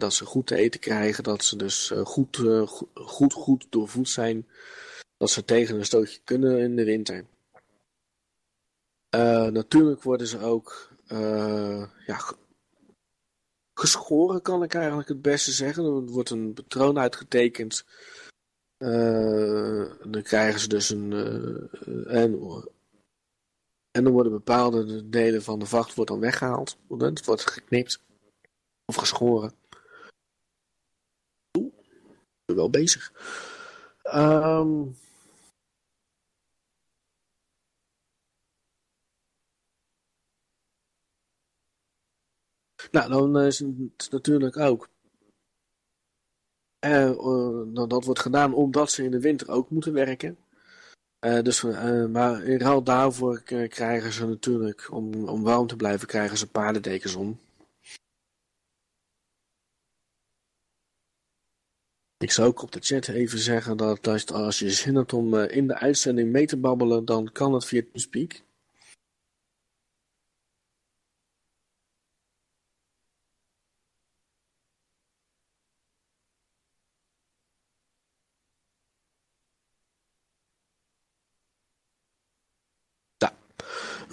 dat ze goed te eten krijgen, dat ze dus goed, goed, goed doorvoed zijn, dat ze tegen een stootje kunnen in de winter. natuurlijk worden ze ook ja, geschoren, kan ik eigenlijk het beste zeggen. Er wordt een patroon uitgetekend. Dan krijgen ze dus een. En, en dan worden bepaalde delen van de vacht wordt dan weggehaald. Het wordt geknipt of geschoren. Oeh, wel bezig. Um, Nou, dan is het natuurlijk ook. Uh, dat wordt gedaan omdat ze in de winter ook moeten werken. Uh, dus, uh, maar in ruil daarvoor krijgen ze natuurlijk, om, om warm te blijven, krijgen ze paardendekens om. Ik zou ook op de chat even zeggen dat als je zin hebt om in de uitzending mee te babbelen, dan kan het via TeamSpeak.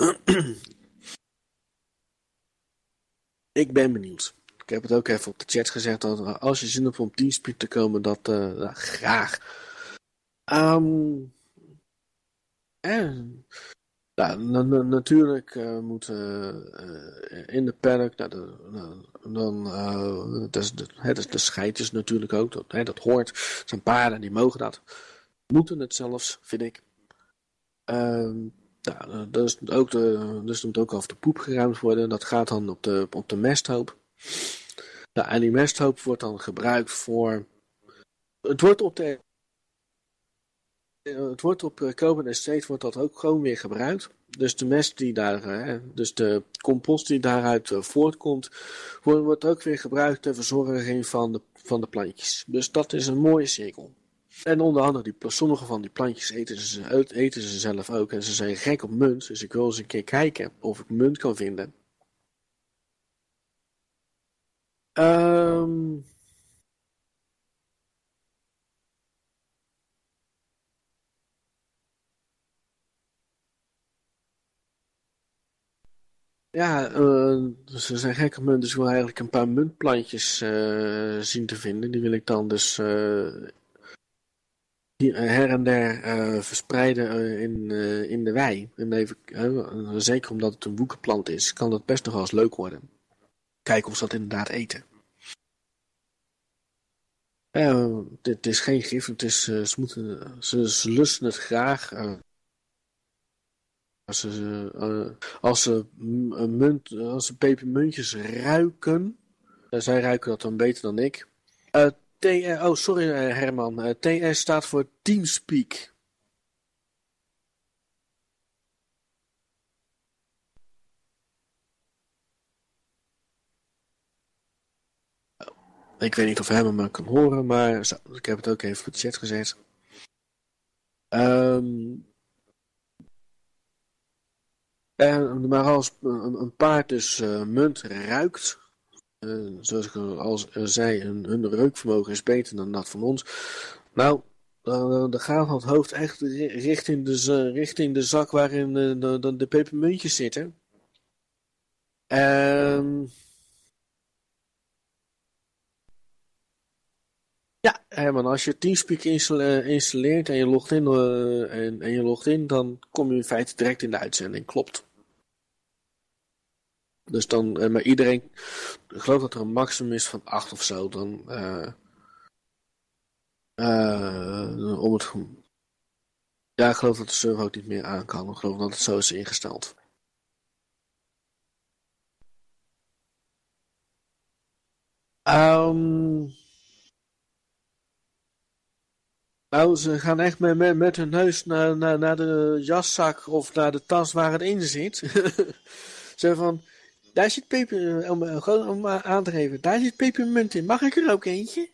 ik ben benieuwd. Ik heb het ook even op de chat gezegd dat als je zin hebt om Teamspeak te komen, dat uh, graag. Um, en, natuurlijk uh, moet uh, in de paddock, nou, de, dan, is de, hè, de scheidjes natuurlijk ook, dat, hè, dat hoort. Zijn paarden, die mogen dat. Moeten het zelfs, vind ik. Ehm, nou, dus, ook de, dus moet ook over de poep geruimd worden. Dat gaat dan op de, op de mesthoop. Nou, en die mesthoop wordt dan gebruikt voor... Het wordt op de het wordt op Coben Estate wordt dat ook gewoon weer gebruikt. Dus de mest die daar, dus de compost die daaruit voortkomt, wordt ook weer gebruikt ter verzorging van de, van de plantjes. Dus dat is een mooie cirkel. En onder andere, die, sommige van die plantjes eten ze, eten ze zelf ook. En ze zijn gek op munt. Dus ik wil eens een keer kijken of ik munt kan vinden. Um, Ja, uh, ze zijn gek op munt, dus ik wil eigenlijk een paar muntplantjes uh, zien te vinden. Die wil ik dan dus uh, her en der verspreiden in, in de wei. En even, zeker omdat het een woekerplant is, kan dat best nog wel eens leuk worden. Kijken of ze dat inderdaad eten. het is geen gif, het is, ze, moeten, ze, lusten het graag. Als ze, als ze, munt, als ze pepermuntjes ruiken, zij ruiken dat dan beter dan ik. TR, oh, sorry Herman. TR staat voor Teamspeak. Ik weet niet of Herman me kan horen, maar ik heb het ook even op de chat gezet. En, maar als een, paard dus munt ruikt, uh, zoals ik al zei, hun, reukvermogen is beter dan dat van ons. Nou, dan, dan gaat het hoofd echt richting de, richting de zak waarin de, de, de pepermuntjes zitten. En... Ja, Herman, als je Teamspeak installeert en je logt in, uh, en, en je logt in, dan kom je in feite direct in de uitzending. Klopt. Dus dan, eh, maar iedereen, ik geloof dat er een maximum is van 8 of zo. Dan, uh, uh, om het, ja, ik geloof dat de server ook niet meer aan kan. Ik geloof dat het zo is ingesteld. Um, nou, ze gaan echt met, met, met hun neus naar, naar, naar de jaszak of naar de tas waar het in zit. Zo van, daar zit peper, eh, om, eh, gewoon om aan te geven, daar zit pepermunt in. Mag ik er ook eentje?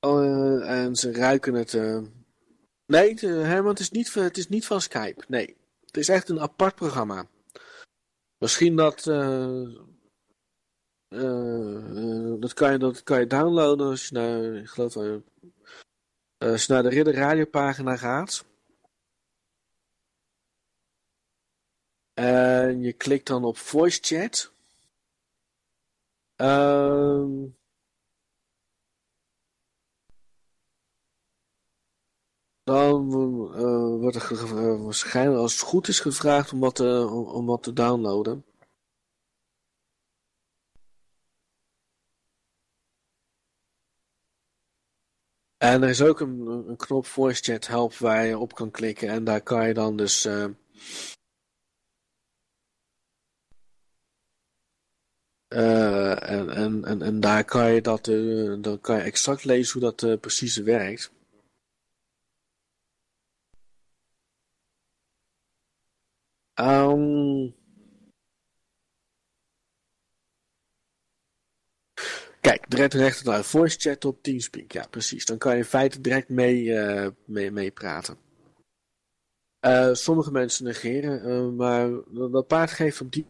Oh, en ze ruiken het. Uh... Nee, Herman, het is, niet, het is niet van Skype. Nee, het is echt een apart programma. Misschien dat. Uh, dat, kan je, dat kan je downloaden als je naar, ik geloof, als je naar de Ridder radiopagina gaat. En je klikt dan op voice chat. Uh, dan uh, wordt er waarschijnlijk als het goed is gevraagd om wat te, om wat te downloaden. En er is ook een, een knop voice chat help waar je op kan klikken en daar kan je dan dus Uh, en, en, en, en, daar kan je dat, uh, dan kan je exact lezen hoe dat uh, precies werkt. Um, kijk, direct rechter naar voice chat op Teamspeak. Ja, precies. Dan kan je in feite direct mee, mee, mee praten. sommige mensen negeren, maar dat paard geeft op die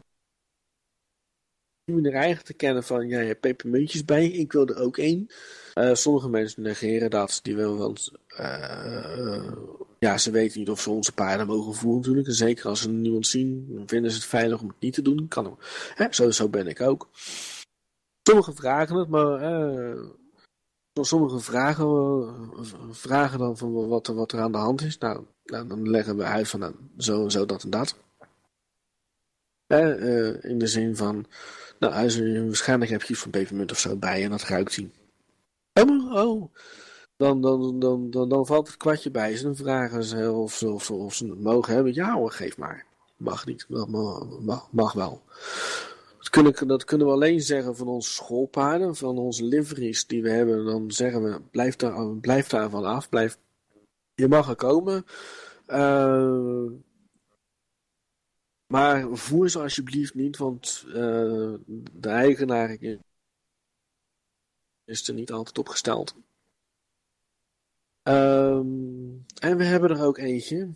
manier eigen te kennen van, ja, je hebt pepermuntjes bij, ik wil er ook één. Uh, sommige mensen negeren dat, die willen, want uh, ja, ze weten niet of ze onze paarden mogen voeren natuurlijk. En zeker als ze niemand zien, vinden ze het veilig om het niet te doen. Kan Hè, zo, zo ben ik ook. Sommigen vragen het, maar sommige vragen, vragen dan van wat, wat er aan de hand is. Nou, nou dan leggen we uit van nou, zo en zo, dat en dat. Eh, in de zin van, nou, je, waarschijnlijk heb je iets van pepermunt of zo bij en dat ruikt hij. Oh, oh. Dan, dan, dan, dan, dan valt het kwartje bij ze. Dan vragen ze of ze, of ze, of ze het mogen hebben. Ja hoor, geef maar. Mag niet, mag, mag, mag wel. Dat kunnen, dat kunnen we alleen zeggen van onze schoolpaarden, van onze liveries die we hebben. Dan zeggen we, blijf, daar, blijf daarvan af. Blijf, je mag er komen. Uh, maar voer ze alsjeblieft niet, want uh, de eigenaar is er niet altijd opgesteld. Um, en we hebben er ook eentje.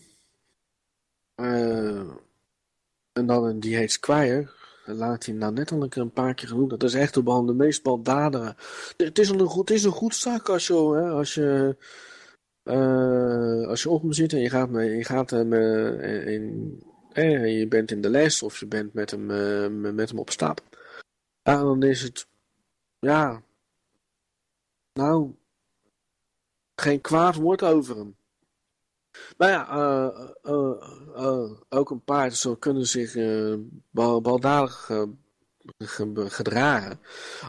Uh, en dan die heet Squire. Laat hij nou net al een paar keer genoemd. Dat is echt de, de meest baldadige. Het is, een goed, is een goed zak als je, hè, als je, uh, als je op hem zit en je gaat, je gaat hem in, eh, je bent in de les of je bent met hem, uh, met hem op stap. En dan is het, ja, nou, geen kwaad woord over hem. Maar ja, uh, uh, ook een paard zo kunnen zich bal, baldadig gedragen.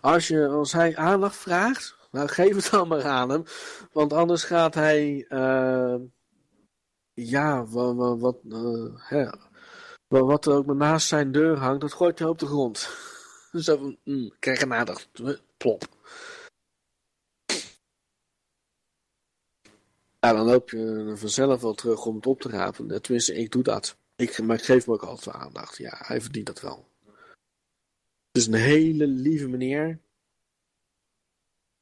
Als, je, als hij aandacht vraagt, nou geef het dan maar aan hem. Want anders gaat hij, ja, wat, wat, hè, wat er ook maar naast zijn deur hangt, dat gooit hij op de grond. Van, mm, krijg een aandacht, plop. Ja, dan loop je vanzelf wel terug om het op te rapen. Tenminste, ik doe dat. Ik, maar ik geef me ook altijd aandacht. Ja, hij verdient dat wel. Het is een hele lieve meneer.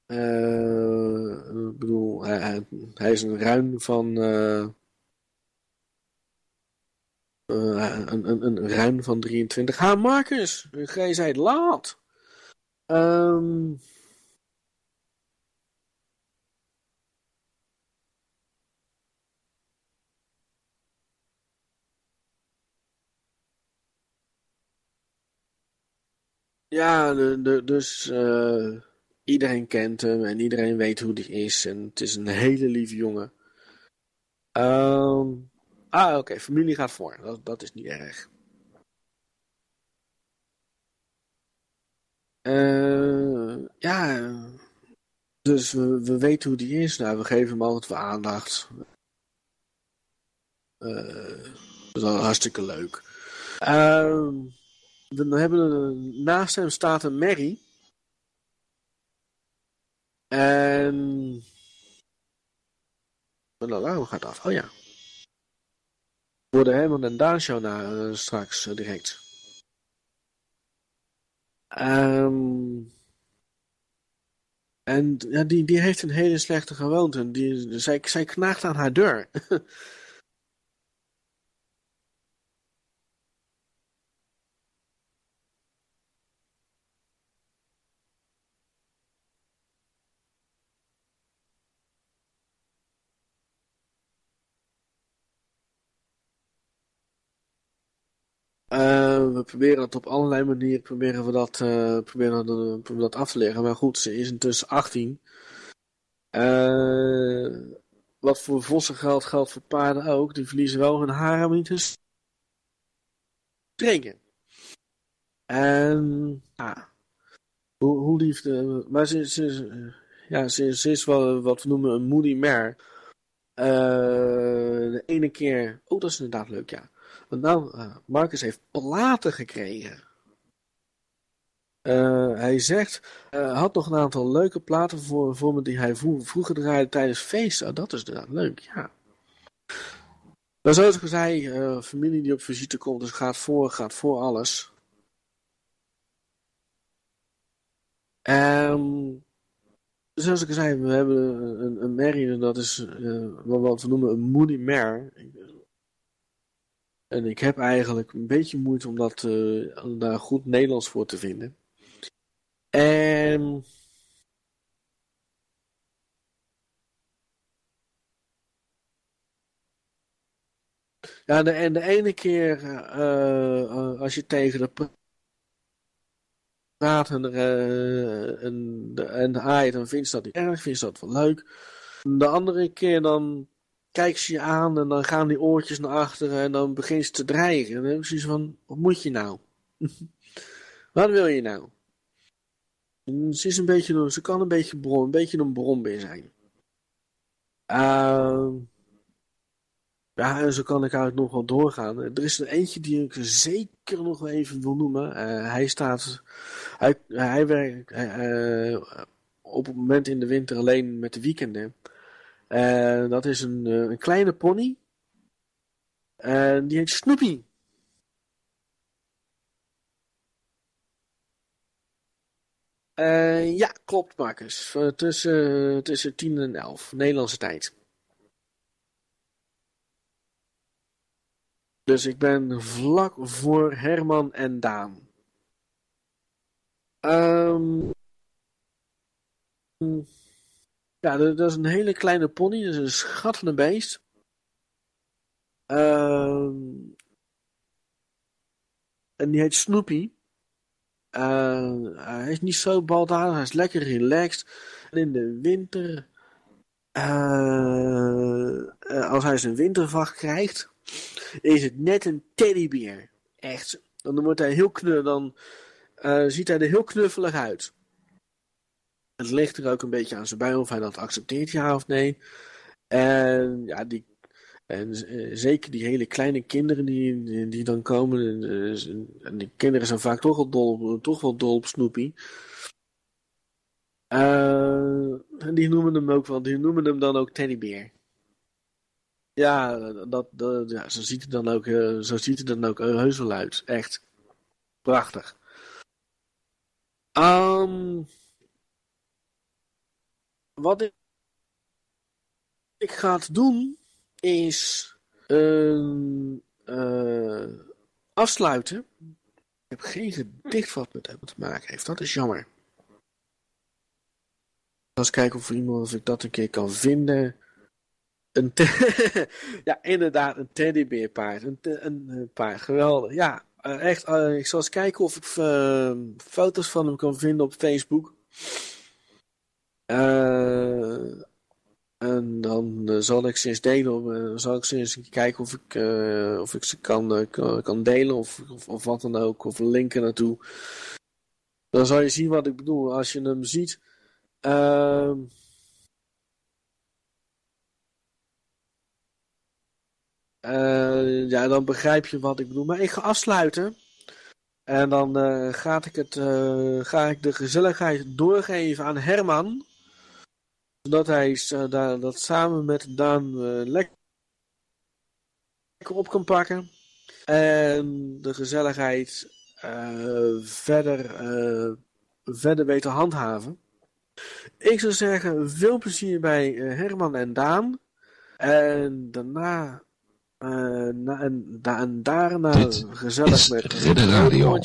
Uh, ik bedoel, hij, is een ruim van. Uh, uh, een, een, een ruim van 23. Ha, Marcus, zijt laat. Um, Ja, de, de, dus uh, iedereen kent hem en iedereen weet hoe die is. En het is een hele lieve jongen. Um, ah, oké, familie gaat voor. Dat, dat is niet erg. Uh, ja, dus we, we weten hoe die is. Nou, we geven hem altijd wel aandacht. Uh, dat is hartstikke leuk. Ehm we hebben naast hem staat een Mary. En. Mijn alarm gaat af. Oh ja. Worden Herman en Daan show na, uh, straks uh, direct. Um, en ja, die, die heeft een hele slechte gewoonte. Die, zij, zij knaagt aan haar deur. Uh, we proberen dat op allerlei manieren proberen we dat, uh, proberen we, proberen dat af te leggen. Maar goed, ze is intussen 18. Uh, wat voor vossen geldt, geldt voor paarden ook. Die verliezen wel hun haar om niet te streken. En ja, hoe, hoe liefde. Maar ze, ze, ja, ze, ze is wel wat we noemen een moody mare. de ene keer. Oh, dat is inderdaad leuk, ja. Nou, uh, Marcus heeft platen gekregen. Uh, hij zegt, uh, had nog een aantal leuke platen voor, voor me die hij vroeger draaide tijdens feesten. Oh, dat is inderdaad leuk, ja. Maar zoals ik zei, familie die op visite komt, dus gaat voor, gaat voor alles. Um, zoals ik zei, we hebben een, een Mary, dat is wat we noemen een moody mare. En ik heb eigenlijk een beetje moeite om dat, uh, daar goed Nederlands voor te vinden. En... Ja, en de ene keer uh, uh, als je tegen de praat en, uh, en, en dan vindt ze dat niet erg, vindt ze dat wel leuk. De andere keer dan kijkt ze je aan en dan gaan die oortjes naar achteren en dan begint ze te dreigen. En dan heb ik zoiets van, wat moet je nou? wat wil je nou? ze, is een beetje, ze kan een beetje, bron, een beetje een brombeer zijn. Uh, ja, en zo kan ik eigenlijk nog wel doorgaan. Er is er eentje die ik zeker nog even wil noemen. Uh, hij staat, hij, hij werkt uh, op het moment in de winter alleen met de weekenden. Uh, dat is een, een kleine pony. En die heet Snoopy. Uh, ja, klopt, Marcus. Uh, tussen, tussen 10 en 11, Nederlandse tijd. Dus ik ben vlak voor Herman en Daan. Um, ja, dat, is een hele kleine pony. Dat is een schat beest. Um, en die heet Snoopy. Uh, hij is niet zo baldadig, hij is lekker relaxed. En in de winter, uh, als hij zijn wintervacht krijgt, is het net een teddybeer. Echt. Dan wordt hij heel knuffelig, dan uh, ziet hij er heel knuffelig uit. Het ligt er ook een beetje aan zijn bui of hij dat accepteert, ja of nee. En ja, die en uh, zeker die hele kleine kinderen die, die, dan komen, uh, en die kinderen zijn vaak toch wel dol, toch wel dol op Snoopy. Uh, die noemen hem ook wel, die noemen hem dan ook Teddybeer. Ja, dat, dat, ja, zo ziet het dan ook, zo ziet het dan ook heus wel uit. Echt. Prachtig. Um, wat ik, ga doen is uh, afsluiten. Ik heb geen gedicht wat met hem te maken heeft. Dat is jammer. Eens kijken of, iemand, of ik dat een keer kan vinden. Een ja, inderdaad, een teddybeerpaard. Een, een, een paard, geweldig. Ja, uh, echt. Ik zal eens kijken of ik uh, foto's van hem kan vinden op Facebook. Uh, en dan uh, zal ik ze eens delen, uh, zal ik eens kijken of ik, uh, of ik ze kan, kan delen of, of, wat dan ook, of linken naartoe. Dan zal je zien wat ik bedoel. Als je hem ziet. Ehm, ja, dan begrijp je wat ik bedoel. Maar ik ga afsluiten. En dan ga, ik het, ga ik de gezelligheid doorgeven aan Herman zodat hij uh, dat samen met Daan uh, lekker op kan pakken. En de gezelligheid uh, verder, verder weet te handhaven. Ik zou zeggen, veel plezier bij Herman en Daan. En daarna, na, en, da en daarna Dit gezellig met Ridder Radio.